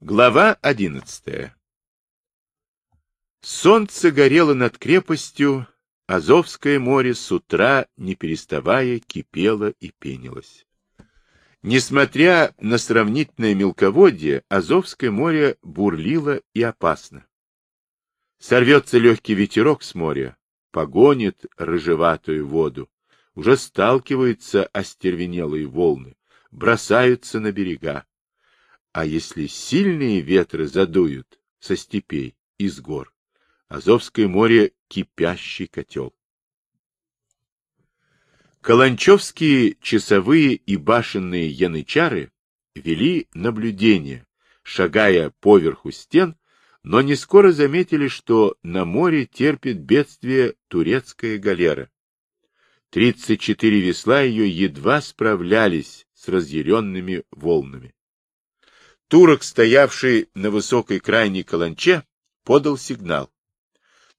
Глава одиннадцатая Солнце горело над крепостью, Азовское море с утра, не переставая, кипело и пенилось. Несмотря на сравнительное мелководье, Азовское море бурлило и опасно. Сорвется легкий ветерок с моря, погонит рыжеватую воду, уже сталкиваются остервенелые волны, бросаются на берега. А если сильные ветры задуют со степей, из гор, Азовское море — кипящий котел. Каланчевские часовые и башенные янычары вели наблюдение, шагая поверху стен, но не скоро заметили, что на море терпит бедствие турецкая галера. Тридцать четыре весла ее едва справлялись с разъяренными волнами. Турок, стоявший на высокой крайней каланче, подал сигнал.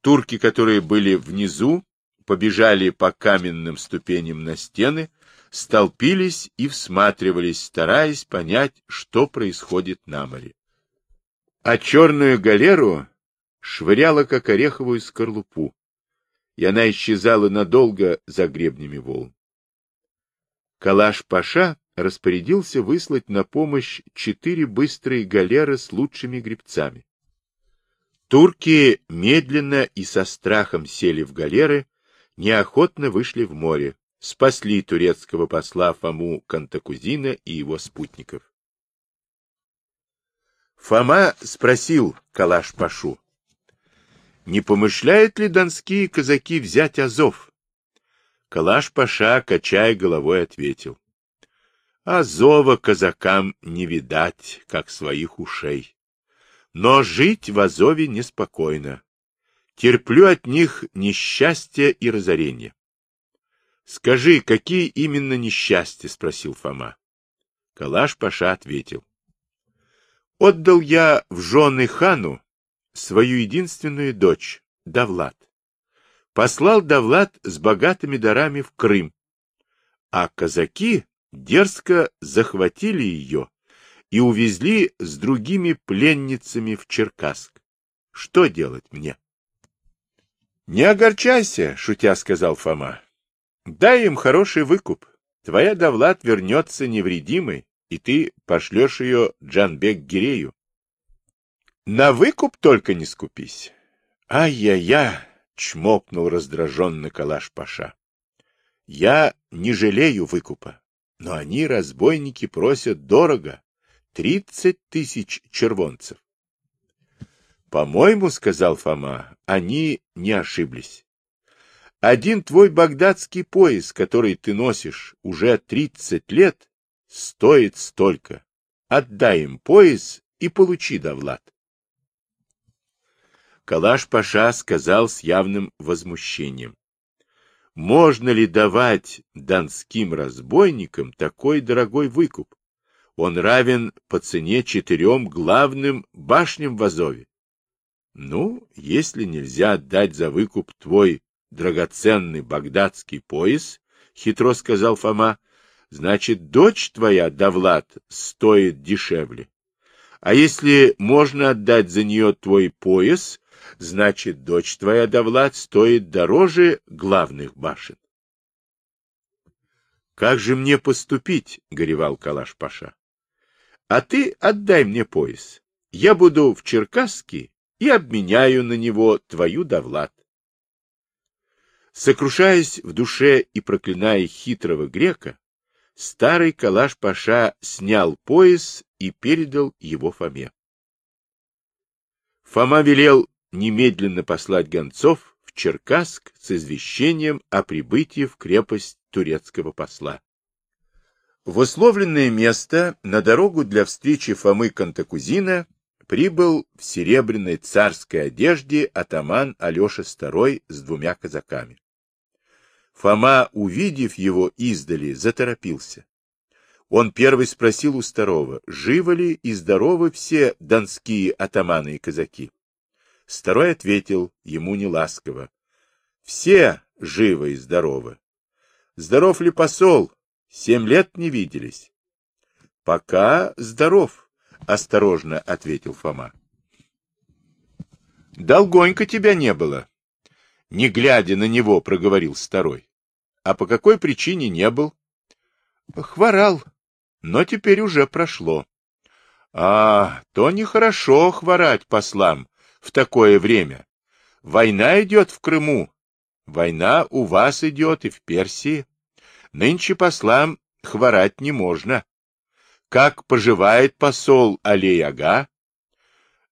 Турки, которые были внизу, побежали по каменным ступеням на стены, столпились и всматривались, стараясь понять, что происходит на море. А черную галеру швыряла, как ореховую скорлупу, и она исчезала надолго за гребнями волн. Калаш-паша распорядился выслать на помощь четыре быстрые галеры с лучшими гребцами. Турки медленно и со страхом сели в галеры, неохотно вышли в море, спасли турецкого посла Фому Кантакузина и его спутников. Фома спросил Калаш-Пашу, не помышляют ли донские казаки взять Азов? Калаш-Паша, качая головой, ответил, Азова казакам не видать, как своих ушей. Но жить в Азове неспокойно. Терплю от них несчастье и разорение. — Скажи, какие именно несчастья? — спросил Фома. Калаш-паша ответил. — Отдал я в жены хану свою единственную дочь, Давлад. Послал Давлад с богатыми дарами в Крым, а казаки дерзко захватили ее и увезли с другими пленницами в Черкасск. Что делать мне? — Не огорчайся, — шутя сказал Фома. — Дай им хороший выкуп. Твоя Давлад вернется невредимой, и ты пошлешь ее Джанбек-Гирею. На выкуп только не скупись. Ай-я-я, чмокнул раздраженно Калаш-Паша. Я не жалею выкупа, но они, разбойники, просят дорого. Тридцать тысяч червонцев. По-моему, сказал Фома, они не ошиблись. Один твой багдадский пояс, который ты носишь уже тридцать лет, стоит столько. Отдай им пояс и получи Давлад. Калаш-паша сказал с явным возмущением. Можно ли давать донским разбойникам такой дорогой выкуп? он равен по цене четырем главным башням в Азове. Ну, если нельзя отдать за выкуп твой драгоценный багдадский пояс, хитро сказал Фома, значит, дочь твоя, Давлад, стоит дешевле. А если можно отдать за нее твой пояс, значит, дочь твоя, Давлад, стоит дороже главных башен. — Как же мне поступить? — горевал Калаш-Паша. А ты отдай мне пояс. Я буду в Черкасске и обменяю на него твою Давлад. Сокрушаясь в душе и проклиная хитрого грека, старый Калаш-Паша снял пояс и передал его Фоме. Фома велел немедленно послать гонцов в Черкасск с извещением о прибытии в крепость турецкого посла. В условленное место на дорогу для встречи Фомы Кантакузина прибыл в серебряной царской одежде атаман Алеша II с двумя казаками. Фома, увидев его издали, заторопился. Он первый спросил у старого, живы ли и здоровы все донские атаманы и казаки. Старой ответил ему неласково. Все живы и здоровы. Здоров ли посол, Семь лет не виделись. Пока здоров, — осторожно ответил Фома. Долгонько тебя не было. Не глядя на него, проговорил старой. А по какой причине не был? Хворал, но теперь уже прошло. А, то нехорошо хворать послам в такое время. Война идет в Крыму. Война у вас идет и в Персии. Нынче послам хворать не можно. Как поживает посол Алей-Ага?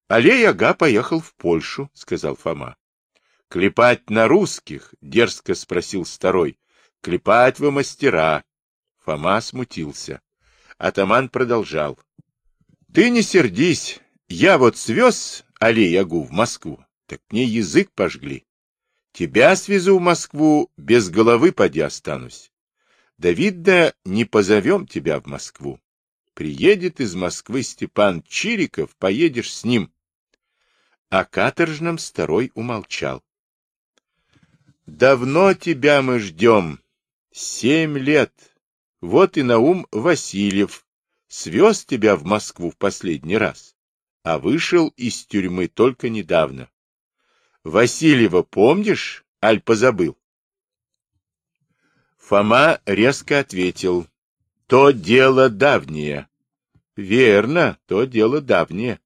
Алей-Ага поехал в Польшу, — сказал Фома. — Клепать на русских? — дерзко спросил старой. — Клепать вы мастера. Фома смутился. Атаман продолжал. — Ты не сердись. Я вот свез Алей-Ягу в Москву, так мне язык пожгли. Тебя свезу в Москву, без головы поди останусь. Да видно, не позовем тебя в Москву. Приедет из Москвы Степан Чириков, поедешь с ним. О каторжном старой умолчал. Давно тебя мы ждем. Семь лет. Вот и Наум Васильев свез тебя в Москву в последний раз, а вышел из тюрьмы только недавно. Васильева помнишь, аль позабыл? Фома резко ответил. То дело давнее. Верно, то дело давнее.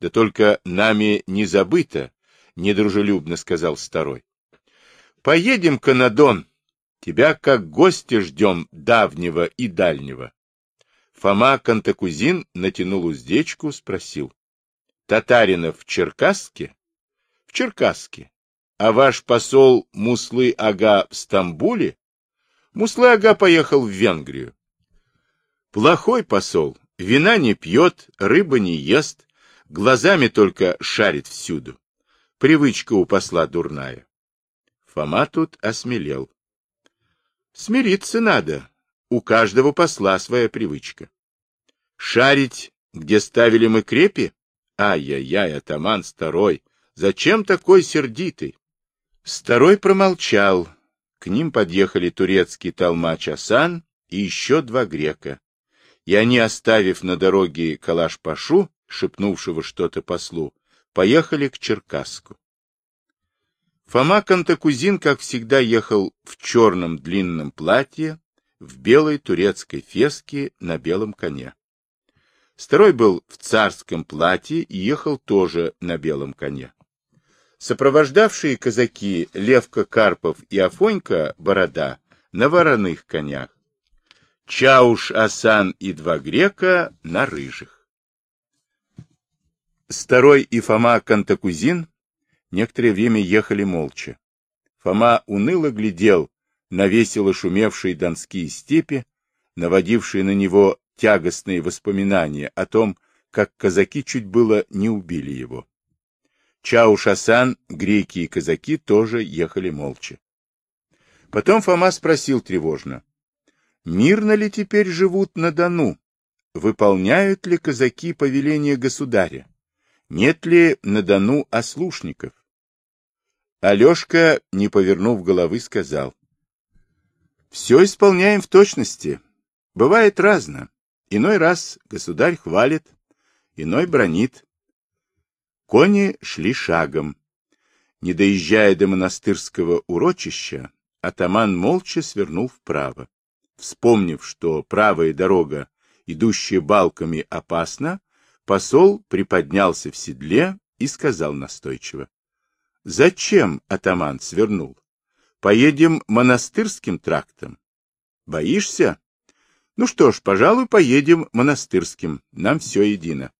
Да только нами не забыто, — недружелюбно сказал старой. Поедем-ка на Дон. Тебя как гостя ждем давнего и дальнего. Фома Кантакузин натянул уздечку, спросил. Татаринов в Черкасске? В Черкасске. А ваш посол Муслы-ага в Стамбуле? Муслы-ага поехал в Венгрию. Плохой посол, вина не пьет, рыба не ест, глазами только шарит всюду. Привычка у посла дурная. Фома тут осмелел. Смириться надо. У каждого посла своя привычка. Шарить, где ставили мы крепи? Ай-яй-яй, атаман старой, зачем такой сердитый? Старой промолчал. К ним подъехали турецкий толмач Асан и еще два грека. И они, оставив на дороге Калаш-Пашу, шепнувшего что-то послу, поехали к Черкасску. Фома Кантакузин, как всегда, ехал в черном длинном платье, в белой турецкой феске на белом коне. Второй был в царском платье и ехал тоже на белом коне. Сопровождавшие казаки Левка Карпов и Афонька Борода на вороных конях. Чауш Асан и два грека на рыжих. Старой и Фома Кантакузин некоторое время ехали молча. Фома уныло глядел на весело шумевшие донские степи, наводившие на него тягостные воспоминания о том, как казаки чуть было не убили его. Чау-Шасан, греки и казаки тоже ехали молча. Потом Фома спросил тревожно, мирно ли теперь живут на Дону? Выполняют ли казаки повеление государя? нет ли на Дону ослушников. Алешка, не повернув головы, сказал. Все исполняем в точности. Бывает разно. Иной раз государь хвалит, иной бронит. Кони шли шагом. Не доезжая до монастырского урочища, атаман молча свернул вправо. Вспомнив, что правая дорога, идущая балками, опасна, Посол приподнялся в седле и сказал настойчиво. — Зачем атаман свернул? Поедем монастырским трактом. Боишься? Ну что ж, пожалуй, поедем монастырским. Нам все едино.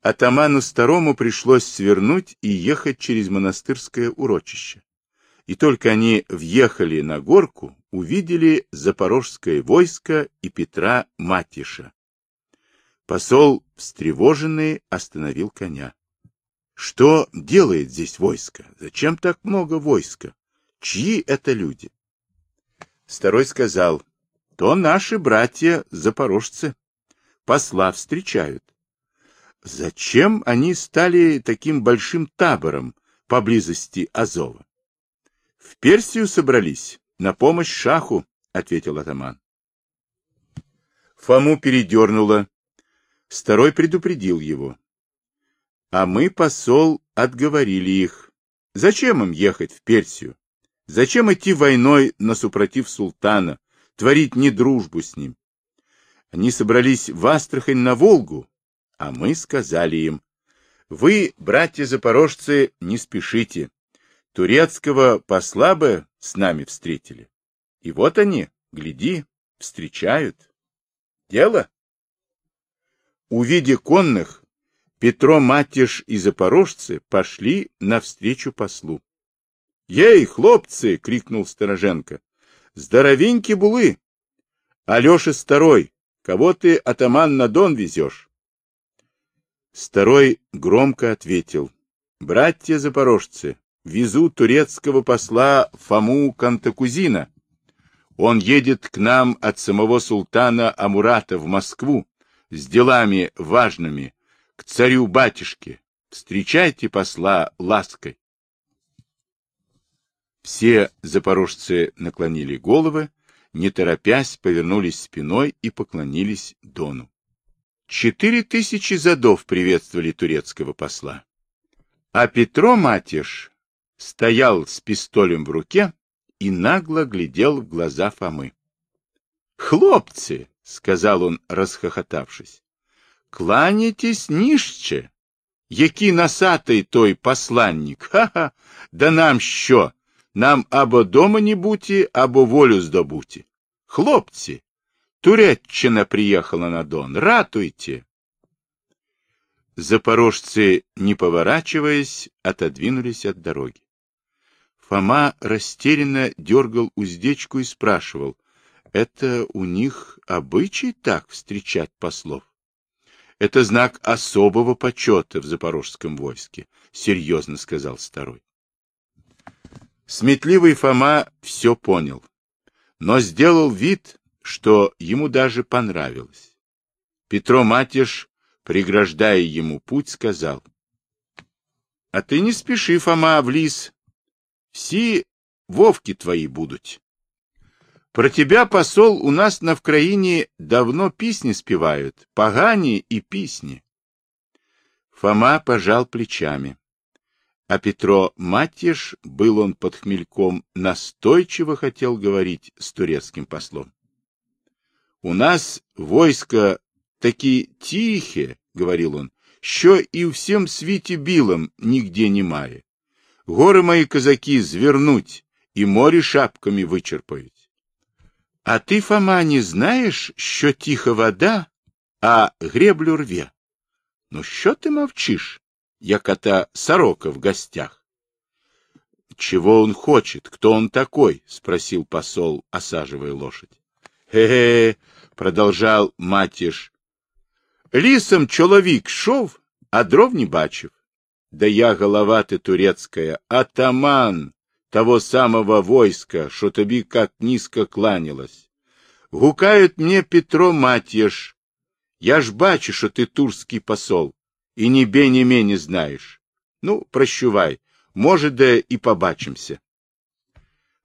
Атаману Старому пришлось свернуть и ехать через монастырское урочище. И только они въехали на горку, увидели запорожское войско и Петра Матиша, Посол, встревоженный, остановил коня. Что делает здесь войско? Зачем так много войска? Чьи это люди? Старой сказал, то наши братья-запорожцы. Посла встречают. Зачем они стали таким большим табором поблизости Азова? В Персию собрались, на помощь шаху, ответил атаман. Фому передернуло, Старой предупредил его. А мы, посол, отговорили их. Зачем им ехать в Персию? Зачем идти войной на супротив султана, творить недружбу с ним? Они собрались в Астрахань на Волгу, а мы сказали им, вы, братья-запорожцы, не спешите. Турецкого посла бы с нами встретили. И вот они, гляди, встречают. Дело? Увидя конных, Петро Матиш и запорожцы пошли навстречу послу. — Ей, хлопцы! — крикнул Стороженко. — Здоровеньки булы! Алеша Старой, кого ты, атаман, на Дон везешь? Старой громко ответил. — Братья запорожцы, везу турецкого посла Фому Кантакузина. Он едет к нам от самого султана Амурата в Москву с делами важными, к царю-батюшке. Встречайте посла лаской. Все запорожцы наклонили головы, не торопясь, повернулись спиной и поклонились Дону. Четыре тысячи задов приветствовали турецкого посла. А Петро Матиш стоял с пистолем в руке и нагло глядел в глаза Фомы. — Хлопцы! — сказал он, расхохотавшись. Кланяйтесь ніжче. Який насатий той посланник? Ха-ха, да нам що? Нам або дома не буті, або волю здобуті. Хлопці, Туреччина приехала на Дон, ратуйте. Запорожцы, не поворачиваясь, отодвинулись от дороги. Фома растерянно дергал уздечку и спрашивал, это у них обычай так встречать послов? Это знак особого почета в запорожском войске, серьезно сказал старой. Сметливый Фома все понял, но сделал вид, что ему даже понравилось. Петро Матиш, преграждая ему путь, сказал, — А ты не спеши, Фома, в лис. Все вовки твои будут. Про тебя, посол, у нас на Вкраине давно песни спевают, погани и песни. Фома пожал плечами. А Петро Матьеш, был он под хмельком, настойчиво хотел говорить с турецким послом. — У нас войско таки тихе, — говорил он, — що і у всем світі білом нигде немає. Горы мои казаки звернуть, и море шапками вычерпают. А ти, Фома, не знаєш, що тиха вода, а греблю рве? Ну, що ти мовчиш, як та сорока в гостях? Чего он хочет? Кто он такой? спросил посол, осаживая лошадь. Хе-хе, продолжал матиш. Лісом чоловік шов, а дров не бачив. Да я голова ты турецкая, атаман, того самого войска, что тобі как низко кланялось. Гукают мне Петро Матьеш. Я ж бачу, що ти турський посол, і ні бе, ні ме не знаєш. Ну, прощувай, може, да і побачимся.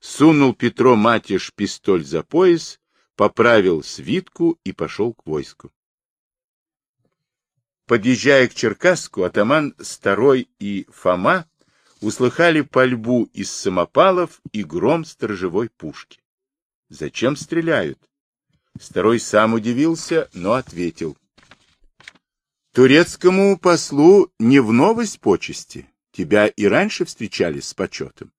Сунул Петро Матиш пистоль за пояс, поправил свитку и пошел к войску. Подъезжая к Черкасску, атаман Старой и Фома услыхали пальбу из самопалов и гром сторожевой пушки. Зачем стреляют? Старой сам удивился, но ответил. Турецкому послу не в новость почести. Тебя и раньше встречали с почетом.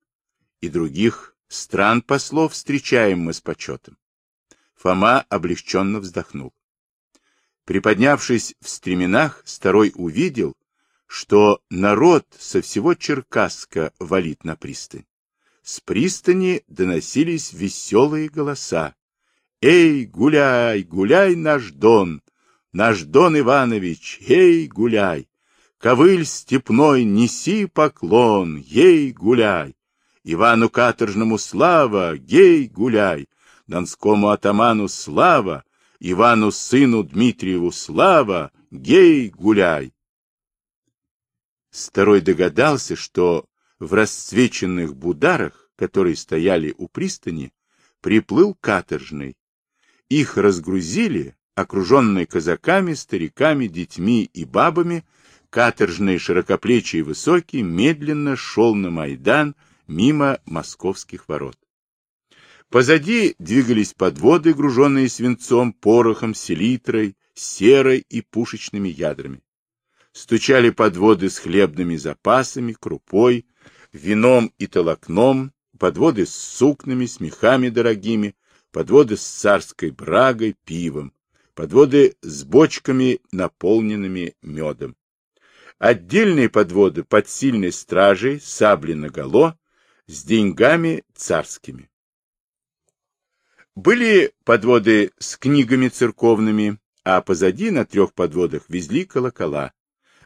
И других стран послов встречаем мы с почетом. Фома облегченно вздохнул. Приподнявшись в стременах, Старой увидел, что народ со всего Черкасска валит на пристань. С пристани доносились веселые голоса. «Эй, гуляй, гуляй, наш Дон! Наш Дон Иванович, эй, гуляй! Ковыль степной, неси поклон, ей, гуляй! Ивану Каторжному слава, гей, гуляй! Донскому атаману слава, Ивану сыну Дмитриеву слава, гей, гуляй! Старой догадался, что в расцвеченных бударах, которые стояли у пристани, приплыл каторжный. Их разгрузили, окруженный казаками, стариками, детьми и бабами, каторжный, широкоплечий и высокий, медленно шел на Майдан мимо московских ворот. Позади двигались подводы, груженные свинцом, порохом, селитрой, серой и пушечными ядрами. Стучали подводы с хлебными запасами, крупой, вином и толокном, подводы с сукнами, с мехами дорогими, подводы с царской брагой, пивом, подводы с бочками, наполненными медом. Отдельные подводы под сильной стражей, сабли наголо, с деньгами царскими. Были подводы с книгами церковными, а позади на трех подводах везли колокола.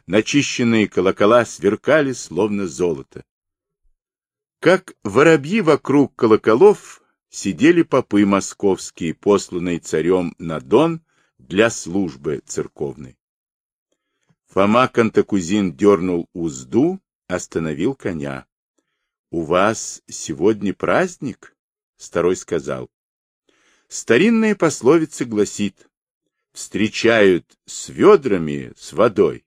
Начищенные колокола сверкали, словно золото. Как воробьи вокруг колоколов сидели попы московские, посланные царем на Дон для службы церковной. Фома Кантакузин дернул узду, остановил коня. — У вас сегодня праздник? — Старой сказал. Старинная пословица гласит, встречают с ведрами, с водой,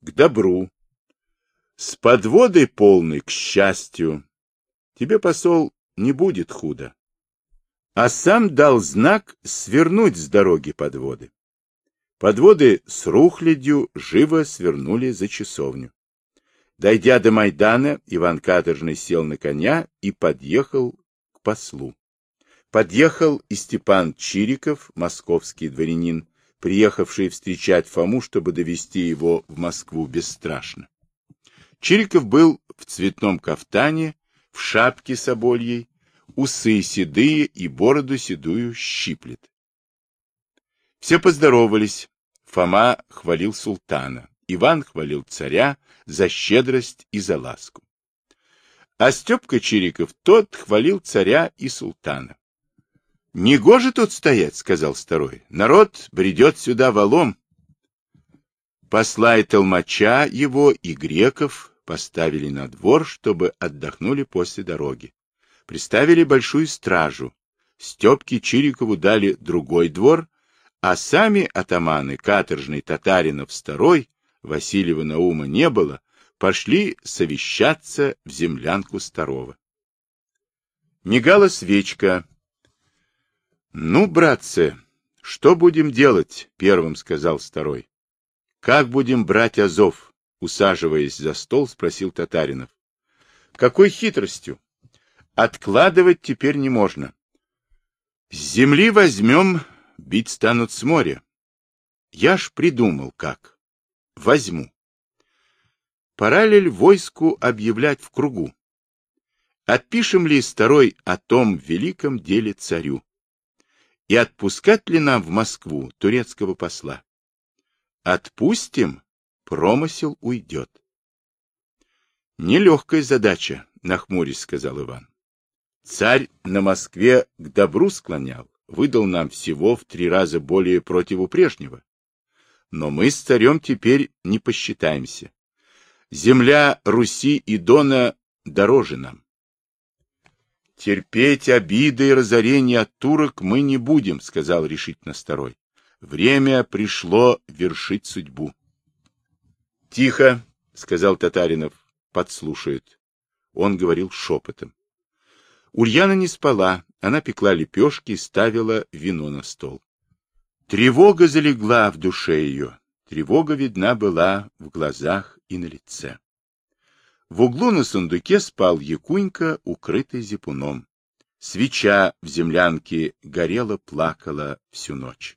к добру, с подводой полной, к счастью. Тебе, посол, не будет худо. А сам дал знак свернуть с дороги подводы. Подводы с рухлядью живо свернули за часовню. Дойдя до Майдана, Иван Каторжный сел на коня и подъехал к послу. Подъехал и Степан Чириков, московский дворянин, приехавший встречать Фому, чтобы довести его в Москву бесстрашно. Чириков был в цветном кафтане, в шапке собольей, усы седые и бороду седую щиплет. Все поздоровались. Фома хвалил султана, Иван хвалил царя за щедрость и за ласку. А Степка Чириков тот хвалил царя и султана. — Негоже тут стоять, — сказал второй. — Народ бредет сюда валом. Посла и толмача его и греков поставили на двор, чтобы отдохнули после дороги. Приставили большую стражу. Степке Чирикову дали другой двор, а сами атаманы, каторжный Татаринов второй, Васильева Наума не было, пошли совещаться в землянку старого. Мигала свечка, ну, братцы, что будем делать? Первым сказал второй. Как будем брать Азов? Усаживаясь за стол, спросил Татаринов. Какой хитростью? Откладывать теперь не можно. С земли возьмем, бить станут с моря. Я ж придумал как. Возьму. Ли войску объявлять в кругу? Отпишем ли второй о том великом деле царю? и отпускать ли нам в Москву турецкого посла? Отпустим, промысел уйдет. Нелегкая задача, нахмурясь, сказал Иван. Царь на Москве к добру склонял, выдал нам всего в три раза более противу прежнего. Но мы с царем теперь не посчитаемся. Земля Руси и Дона дороже нам. Терпеть обиды и разорения от турок мы не будем, сказал решительно старой. Время пришло вершить судьбу. Тихо, сказал Татаринов, подслушает. Он говорил шепотом. Ульяна не спала, она пекла лепешки и ставила вино на стол. Тревога залегла в душе ее, тревога видна была в глазах и на лице. В углу на сундуке спал Якунька, укрытый зипуном. Свеча в землянке горела, плакала всю ночь.